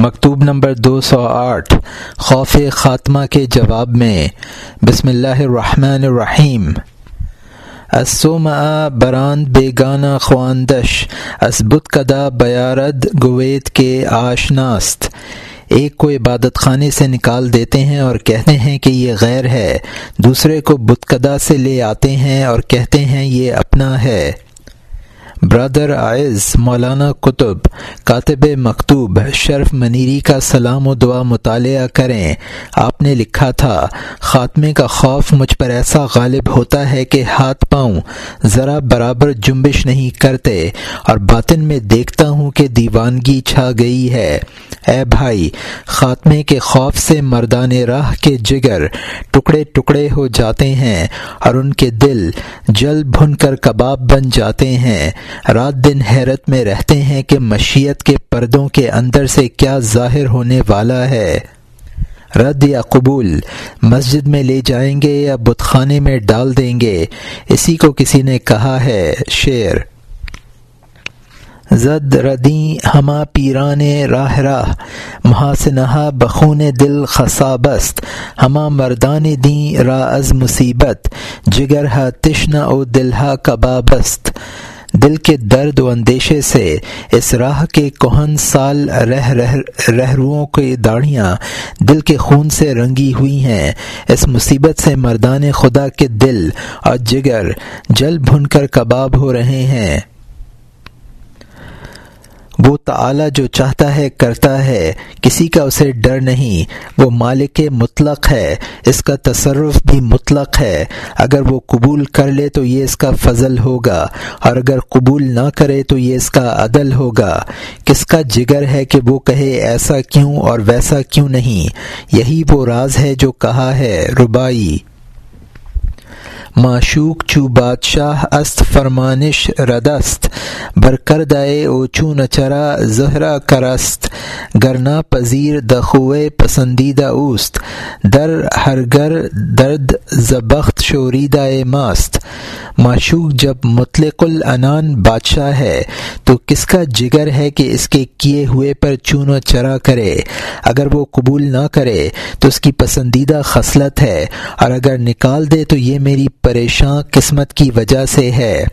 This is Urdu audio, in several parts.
مکتوب نمبر دو سو آٹھ، خوف خاتمہ کے جواب میں، بسم اللہ الرحمن الرحیم۔ اسوم بران بیگانہ خواندش اسبت کدا بیارد گوید کے آشناست۔ ایک کو عبادت خانے سے نکال دیتے ہیں اور کہتے ہیں کہ یہ غیر ہے، دوسرے کو بتکدا سے لے آتے ہیں اور کہتے ہیں یہ اپنا ہے۔ برادر آئز مولانا کتب کاتب مکتوب شرف منیری کا سلام و دعا مطالعہ کریں۔ آپ نے لکھا تھا، خاتمے کا خوف مجھ پر ایسا غالب ہوتا ہے کہ ہاتھ پاؤں ذرا برابر جنبش نہیں کرتے اور باطن میں دیکھتا ہوں کہ دیوانگی چھا گئی ہے۔ اے بھائی، خاتمے کے خوف سے مردان راہ کے جگر ٹکڑے ٹکڑے ہو جاتے ہیں اور ان کے دل جل بھن کر کباب بن جاتے ہیں۔ رات دن حیرت میں رہتے ہیں کہ مشیت کے پردوں کے اندر سے کیا ظاہر ہونے والا ہے۔ رد یا قبول، مسجد میں لے جائیں گے یا بت خانے میں ڈال دیں گے؟ اسی کو کسی نے کہا ہے شعر۔ زد ردی ہما پیران راہ راہ محاسنہ بخون دل خصابست ہما مردان دیں را از مصیبت، جگر ہا تشن او دلہا کبابست۔ دل کے درد و اندیشے سے اس راہ کے کوہن سال رہ رہ رہروؤں کی داڑھیاں دل کے خون سے رنگی ہوئی ہیں۔ اس مصیبت سے مردان خدا کے دل اور جگر جل بھن کر کباب ہو رہے ہیں۔ وہ تعالی جو چاہتا ہے، کرتا ہے۔ کسی کا اسے ڈر نہیں۔ وہ مالک مطلق ہے۔ اس کا تصرف بھی مطلق ہے۔ اگر وہ قبول کر لے تو یہ اس کا فضل ہوگا۔ اور اگر قبول نہ کرے تو یہ اس کا عدل ہوگا۔ کس کا جگر ہے کہ وہ کہے، ایسا کیوں اور ویسا کیوں نہیں؟ یہی وہ راز ہے جو کہا ہے ربائی معشوق چو بادشاہ است، فرمانش ردست بر کردائے او چو نچرا، زہرا کرست گرنا پذیر دخوے پسندیدہ اوست. در ہرگر درد زبخت شوریدہ ماست. معشوق جب مطلق العنان بادشاہ ہے، تو کس کا جگر ہے کہ اس کے کیے ہوئے پر چون و چرا کرے؟ اگر وہ قبول نہ کرے، تو اس کی پسندیدہ خصلت ہے، اور اگر نکال دے، تو یہ میری پریشاں قسمت کی وجہ سے ہے۔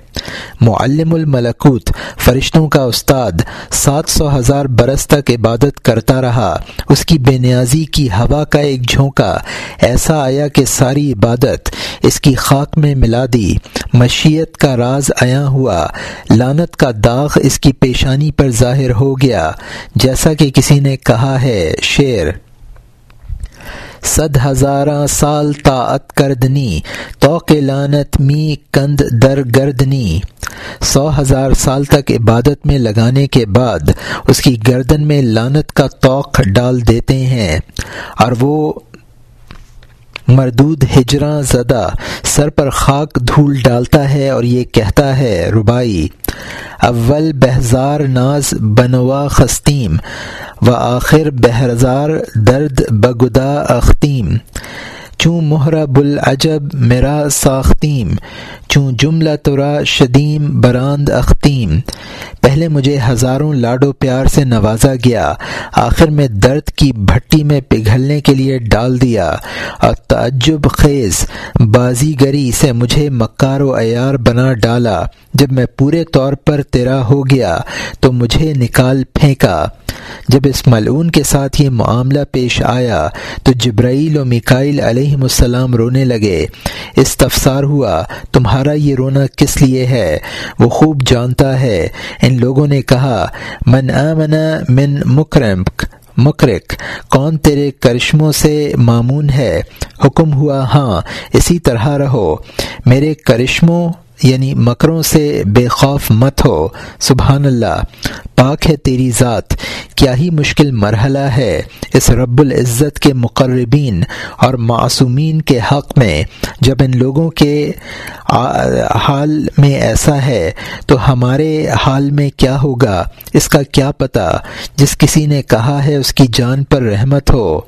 معلم الملکوت، فرشتوں کا استاد، سات سو ہزار برس تک عبادت کرتا رہا۔ اس کی بے نیازی کی ہوا کا ایک جھونکا، ایسا آیا کہ ساری عبادت اس کی خاک میں ملا دی۔ مشیت کا راز آیا ہوا۔ لانت کا داغ اس کی پیشانی پر ظاہر ہو گیا۔ جیسا کہ کسی نے کہا ہے، شعر۔ صد ہزاراں سال طاعت کردنی، توق لانت می کند در گردنی۔ سو ہزار سال تک عبادت میں لگانے کے بعد اس کی گردن میں لانت کا توق ڈال دیتے ہیں۔ اور وہ مردود ہجراں زدہ سر پر خاک دھول ڈالتا ہے اور یہ کہتا ہے ربائی اول بہزار ناز بنوا خستیم، و آخر بہرزار درد بگدا اختیم۔ چوں محرب العجب میرا ساختیم، چوں جملہ ترا شدیم براند اختیم۔ پہلے مجھے ہزاروں لاڈو پیار سے نوازا گیا، آخر میں درد کی بھٹی میں پگھلنے کے لیے ڈال دیا۔ اور تعجب خیز، بازی گری سے مجھے مکار و عیار بنا ڈالا۔ جب میں پورے طور پر تیرا ہو گیا، تو مجھے نکال پھینکا۔ جب اس ملعون کے ساتھ یہ معاملہ پیش آیا تو جبرائیل و مکائل علیہ السلام رونے لگے۔ استفسار ہوا، تمہارا یہ رونا کس لیے ہے؟ وہ خوب جانتا ہے۔ ان لوگوں نے کہا، من آمن من مکرمک، مکرک، کون تیرے کرشموں سے معمون ہے؟ حکم ہوا ہاں اسی طرح رہو۔ میرے کرشموں یعنی مکروں سے بے خوف مت ہو، سبحان اللہ۔ پاک ہے تیری ذات، کیا ہی مشکل مرحلہ ہے۔ اس رب العزت کے مقربین اور معصومین کے حق میں، جب ان لوگوں کے حال میں ایسا ہے، تو ہمارے حال میں کیا ہوگا؟ اس کا کیا پتہ؟ جس کسی نے کہا ہے، اس کی جان پر رحمت ہو۔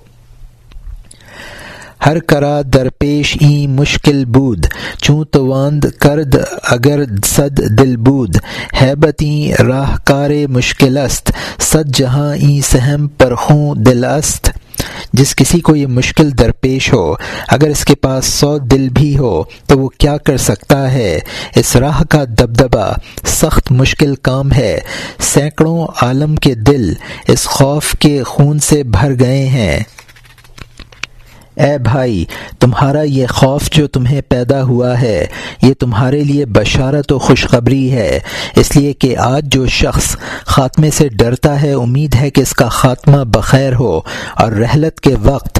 ہر کرا درپیش این مشکل بود، چوں تواند کرد اگر صد دل بود۔ ہیبتی راہ کار مشکل است، صد جہاں این سہم پرخوں دل است۔ جس کسی کو یہ مشکل درپیش ہو، اگر اس کے پاس سو دل بھی ہو، تو وہ کیا کر سکتا ہے؟ اس راہ کا دبدبا سخت مشکل کام ہے۔ سینکڑوں عالم کے دل اس خوف کے خون سے بھر گئے ہیں۔ اے بھائی، تمہارا یہ خوف جو تمہیں پیدا ہوا ہے، یہ تمہارے لیے بشارت و خوشخبری ہے۔ اس لیے کہ آج جو شخص خاتمے سے ڈرتا ہے، امید ہے کہ اس کا خاتمہ بخیر ہو اور رحلت کے وقت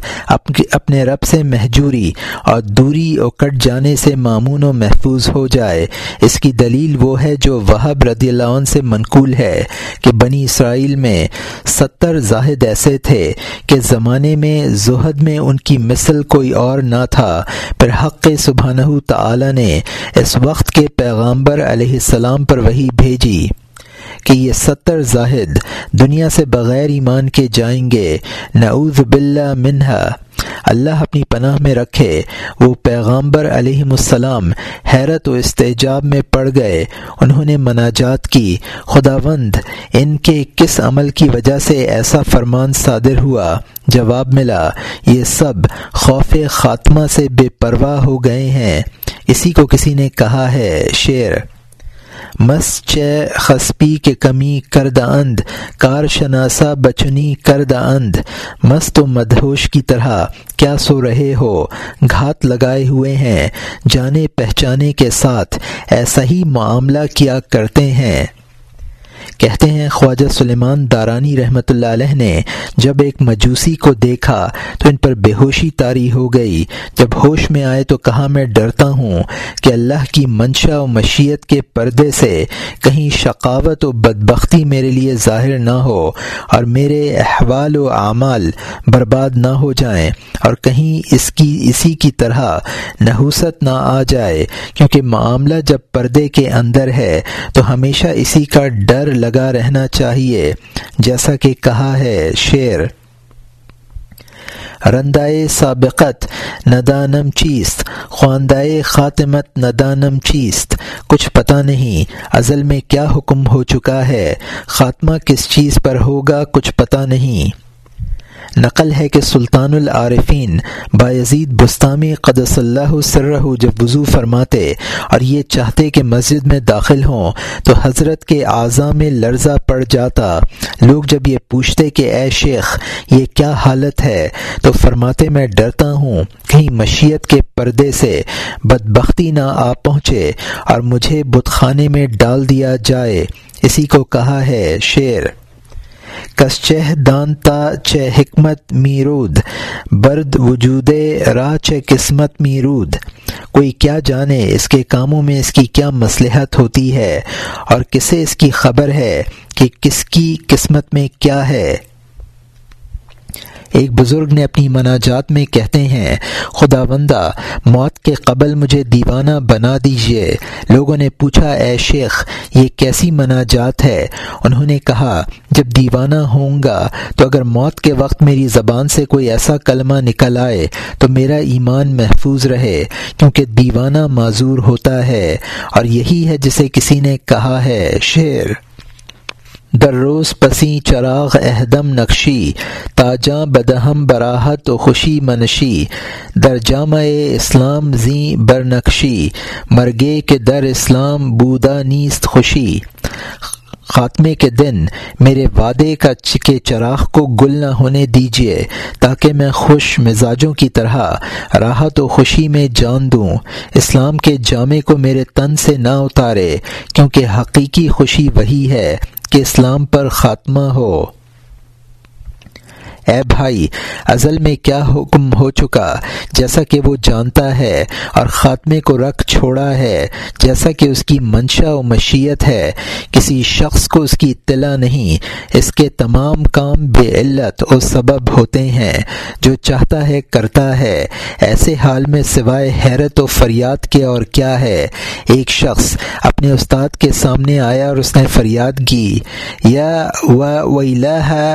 اپنے رب سے محجوری اور دوری اور کٹ جانے سے معمون و محفوظ ہو جائے۔ اس کی دلیل وہ ہے جو وہب رضی اللہ عنہ سے منقول ہے کہ بنی اسرائیل میں ستر زاہد ایسے تھے کہ زمانے میں زہد میں ان کی مثل کوئی اور نہ تھا۔ پھر حق سبحانہ تعالی نے اس وقت کے پیغامبر علیہ السلام پر وہی بھیجی کہ یہ ستر زاہد دنیا سے بغیر ایمان کے جائیں گے۔ نعوذ باللہ منہا۔ اللہ اپنی پناہ میں رکھے۔ وہ پیغامبر علیہ السلام حیرت و استجاب میں پڑ گئے۔ انہوں نے مناجات کی۔ خداوند، ان کے کس عمل کی وجہ سے ایسا فرمان صادر ہوا؟ جواب ملا، یہ سب خوف خاتمہ سے بے پرواہ ہو گئے ہیں۔ اسی کو کسی نے کہا ہے، شعر۔ مس خسپی کے کمی کردہ اند کار شناسا بچنی کردہ اند۔ مست و مدہوش کی طرح کیا سو رہے ہو؟ گھات لگائے ہوئے ہیں، جانے پہچانے کے ساتھ، ایسا ہی معاملہ کیا کرتے ہیں۔ کہتے ہیں، خواجہ سلیمان دارانی رحمۃ اللہ علیہ نے جب ایک مجوسی کو دیکھا تو ان پر بے ہوشی تاری ہو گئی۔ جب ہوش میں آئے تو کہا، میں ڈرتا ہوں کہ اللہ کی منشا و مشیت کے پردے سے کہیں شقاوت و بدبختی میرے لیے ظاہر نہ ہو اور میرے احوال و اعمال برباد نہ ہو جائیں اور کہیں اس کی، اسی کی طرح نحوست نہ آ جائے۔ کیونکہ معاملہ جب پردے کے اندر ہے تو ہمیشہ اسی کا ڈر لگا رہنا چاہیے۔ جیسا کہ کہا ہے شعر، رندائے سابقت ندانم چیست، خواندائے خاتمت ندانم چیست۔ کچھ پتہ نہیں ازل میں کیا حکم ہو چکا ہے، خاتمہ کس چیز پر ہوگا کچھ پتہ نہیں۔ نقل ہے کہ سلطان العارفین بایزید بستانی قدس اللہ سرہ جب وضو فرماتے اور یہ چاہتے کہ مسجد میں داخل ہوں تو حضرت کے اعضاء میں لرزہ پڑ جاتا۔ لوگ جب یہ پوچھتے کہ اے شیخ، یہ کیا حالت ہے؟ تو فرماتے، میں ڈرتا ہوں۔ کہیں مشیت کے پردے سے بدبختی نہ آ پہنچے اور مجھے بت خانے میں ڈال دیا جائے۔ اسی کو کہا ہے شعر کس چہ دانتا، چہ حکمت میرود، برد وجود راہ، چہ قسمت میرود۔ کوئی کیا جانے اس کے کاموں میں اس کی کیا مصلحت ہوتی ہے، اور کسے اس کی خبر ہے کہ کس کی قسمت میں کیا ہے۔ ایک بزرگ نے اپنی مناجات میں کہتے ہیں خدا بندہ موت کے قبل مجھے دیوانہ بنا دیجیے لوگوں نے پوچھا، اے شیخ یہ کیسی مناجات ہے؟ انہوں نے کہا، جب دیوانہ ہوں گا، تو اگر موت کے وقت میری زبان سے کوئی ایسا کلمہ نکل آئے، تو میرا ایمان محفوظ رہے، کیونکہ دیوانہ معذور ہوتا ہے، اور یہی ہے جسے کسی نے کہا ہے، شعر۔ در روز پسی چراغ اہدم نقشی، تاجاں بدہم براہت و خوشی منشی، در جامع اسلام زیں برنقشی مرگے کے در اسلام بودا نیست خوشی۔ خاتمے کے دن میرے وعدے کا چکے چراغ کو گل نہ ہونے دیجیے تاکہ میں خوش مزاجوں کی طرح راحت و خوشی میں جان دوں۔ اسلام کے جامع کو میرے تن سے نہ اتارے، کیونکہ حقیقی خوشی وہی ہے۔ کہ اسلام پر خاتمہ ہو۔ اے بھائی، ازل میں کیا حکم ہو چکا؟ جیسا کہ وہ جانتا ہے اور خاتمے کو رکھ چھوڑا ہے، جیسا کہ اس کی منشا و مشیت ہے، کسی شخص کو اس کی اطلاع نہیں۔ اس کے تمام کام بے علت اور سبب ہوتے ہیں۔ جو چاہتا ہے، کرتا ہے۔ ایسے حال میں سوائے حیرت و فریاد کے اور کیا ہے؟ ایک شخص اپنے استاد کے سامنے آیا اور اس نے فریاد کی، یا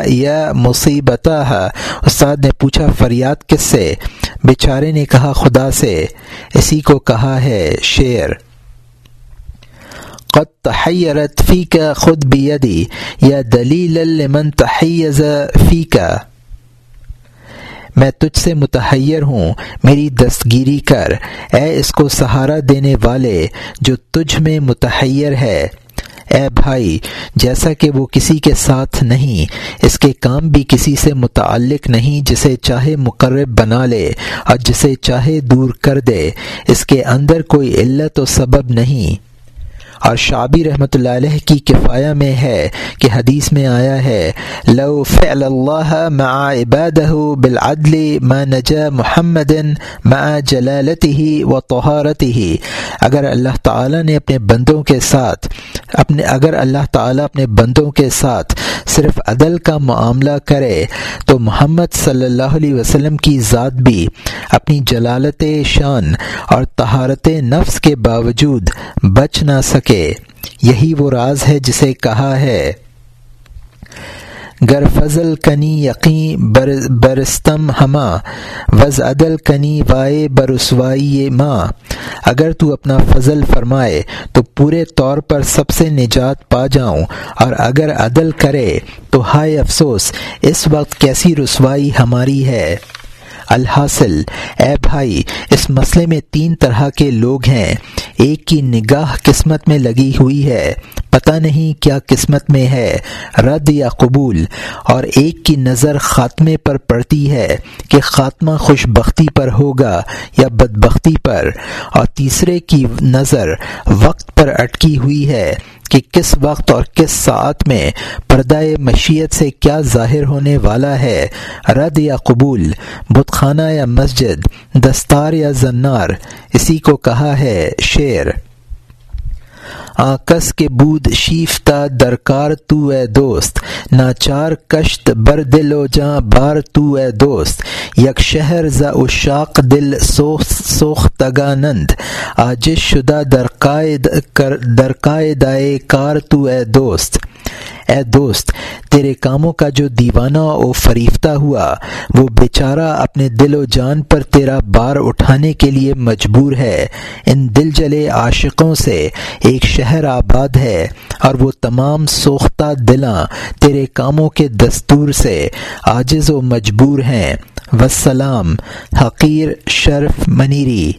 یا مصیبتہ اللہ استاد نے پوچھا، فریاد کس سے؟ بیچارے نے کہا، خدا سے۔ اسی کو کہا ہے شعر۔ قد تحیرت فی کا خود بیدی، یا دلیل لمن تحیز فی کا میں تجھ سے متحیر ہوں، میری دستگیری کر۔ اے اس کو سہارا دینے والے، جو تجھ میں متحیر ہے۔ اے بھائی، جیسا کہ وہ کسی کے ساتھ نہیں، اس کے کام بھی کسی سے متعلق نہیں، جسے چاہے مقرب بنا لے اور جسے چاہے دور کر دے۔ اس کے اندر کوئی علت و سبب نہیں۔ اور شعبی رحمۃ اللہ علیہ کی کفایہ میں ہے کہ حدیث میں آیا ہے، لو فعل اللہ مع عبادہ بالعدل ما نجا محمد مع جلالته و طہارته اگر اللہ تعالیٰ نے اپنے بندوں کے ساتھ، اپنے اگر اللہ تعالیٰ اپنے بندوں کے ساتھ صرف عدل کا معاملہ کرے تو محمد صلی اللہ علیہ وسلم کی ذات بھی اپنی جلالت شان اور طہارت نفس کے باوجود بچ نہ سکے۔ یہی وہ راز ہے جسے کہا ہے۔ گر فضل کنی یقین برستم ہما، وز عدل کنی وائے برسوائی ماں اگر تو اپنا فضل فرمائے، تو پورے طور پر سب سے نجات پا جاؤں۔ اور اگر عدل کرے، تو ہائے افسوس، اس وقت کیسی رسوائی ہماری ہے؟ الحاصل۔ اے بھائی، اس مسئلے میں تین طرح کے لوگ ہیں۔ ایک کی نگاہ قسمت میں لگی ہوئی ہے۔ پتہ نہیں کیا قسمت میں ہے۔ رد یا قبول۔ اور ایک کی نظر خاتمے پر پڑتی ہے کہ خاتمہ خوش بختی پر ہوگا یا بدبختی پر۔ اور تیسرے کی نظر وقت پر اٹکی ہوئی ہے۔ کہ کس وقت اور کس ساعت میں پردہ مشیت سے کیا ظاہر ہونے والا ہے۔ رد یا قبول بت خانہ یا مسجد، دستار یا زنار، اسی کو کہا ہے شعر۔ آکس کے بود شیفتا درکار تو اے دوست، ناچار کشت بر دل و جاں بار تو اے دوست، یک شہر ز اشاق دل سوخ تگانند آجش شدہ درکائے دائے کار تو اے دوست۔ اے دوست، تیرے کاموں کا جو دیوانہ و فریفتہ ہوا، وہ بیچارہ اپنے دل و جان پر تیرا بار اٹھانے کے لیے مجبور ہے۔ ان دل جلے عاشقوں سے ایک شہر آباد ہے اور وہ تمام سوختہ دلاں تیرے کاموں کے دستور سے عاجز و مجبور ہیں۔ وسلام، حقیر شرف منیری۔